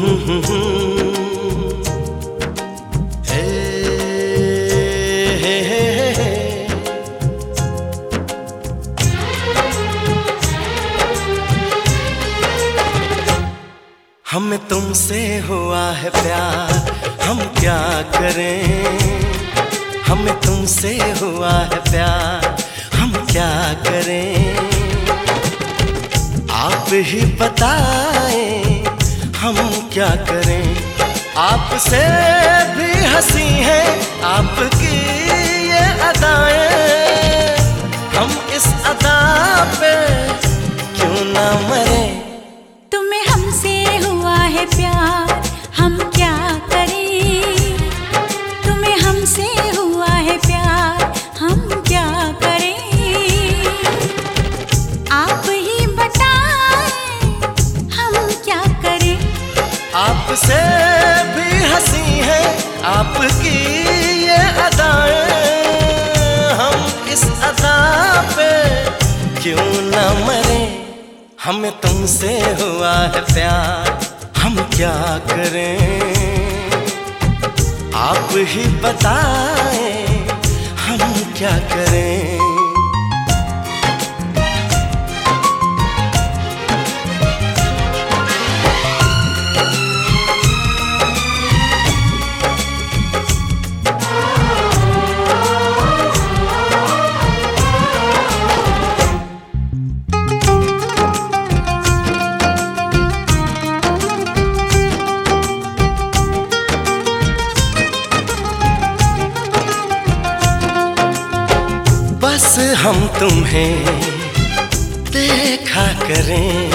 हमें तुमसे हुआ है प्यार, हम क्या करें? हमें तुमसे हुआ है प्यार, हम क्या करें? आप ही बताएँ, हम क्या करें? आपसे भी हँसी है, आपकी ये अदाएँ। हम इस अदा पे क्यों ना मरे? तुम्हें हमसे हुआ है प्यार, हम क्या करें? तुम्हें हमसे हुआ आपसे भी हँसी है, आपकी ये अदाएँ। हम इस अदा पे क्यों ना मरे? हमें तुमसे हुआ है प्यार, हम क्या करें? आप ही बताएँ, हम क्या करें? हम तुम्हें देखा करें।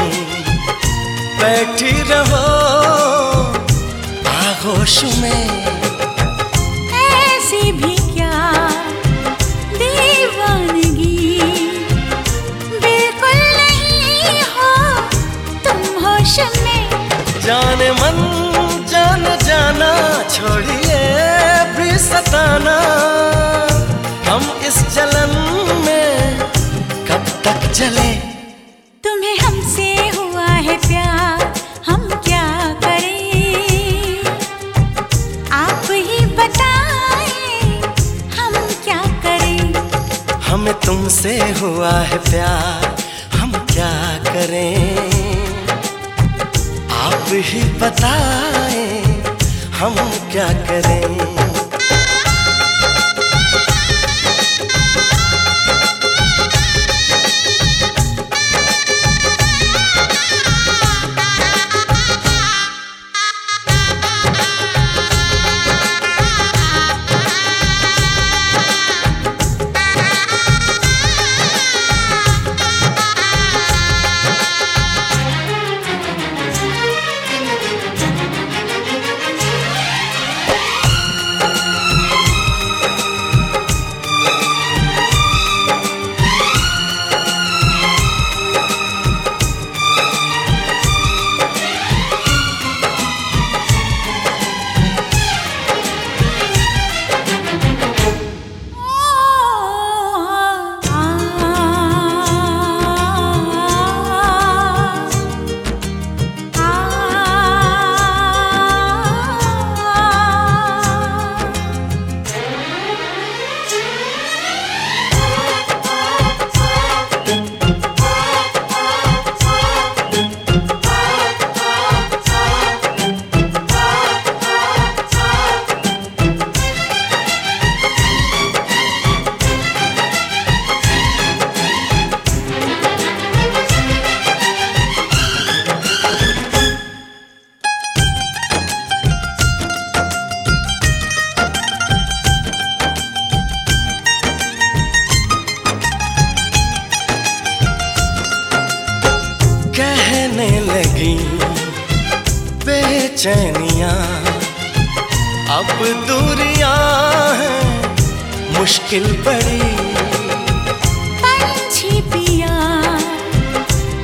बैठी रहो आगोश में। हमें तुमसे हुआ है प्यार हम क्या करें? आप ही बताएँ हम क्या करें? कहने लगी। बेचैनिया। अब दूरिया हैं मुश्किल बड़ी पंछी पिया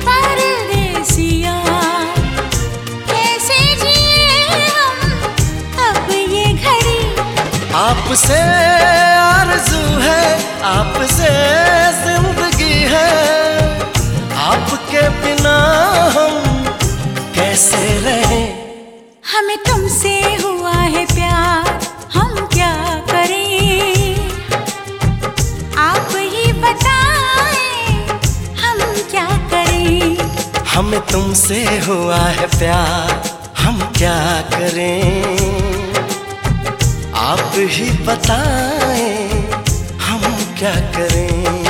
परदेसिया। कैसे जिए हम अब ये घड़ी? आपसे आरज़ू है आपसे आपके बिना हम कैसे रहे? हमें तुमसे हुआ है प्यार हम क्या करें? आप ही बताएँ हम क्या करें? हमें तुमसे हुआ है प्यार हम क्या करें? आप ही बताएँ हम क्या करें?